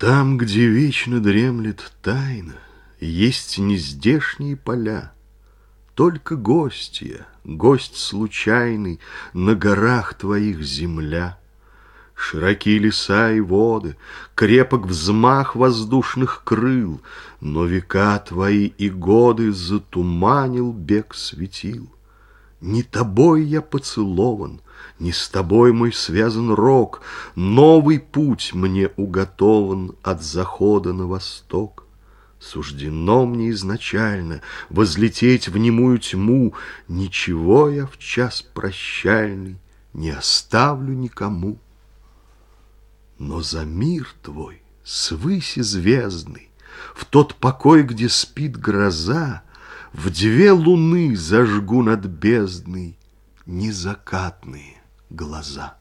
Там, где вечно дремлет тайна, Есть нездешние поля. Только гостья, гость случайный, На горах твоих земля. Широки леса и воды, Крепок взмах воздушных крыл, Но века твои и годы Затуманил бег светил. Не тобой я поцелован, Не с тобой мой связан рок, Новый путь мне уготован От захода на восток. Суждено мне изначально Возлететь в немую тьму, Ничего я в час прощальный Не оставлю никому. Но за мир твой, свыси звездный, В тот покой, где спит гроза, В две луны зажгу над бездной Незакатные глаза.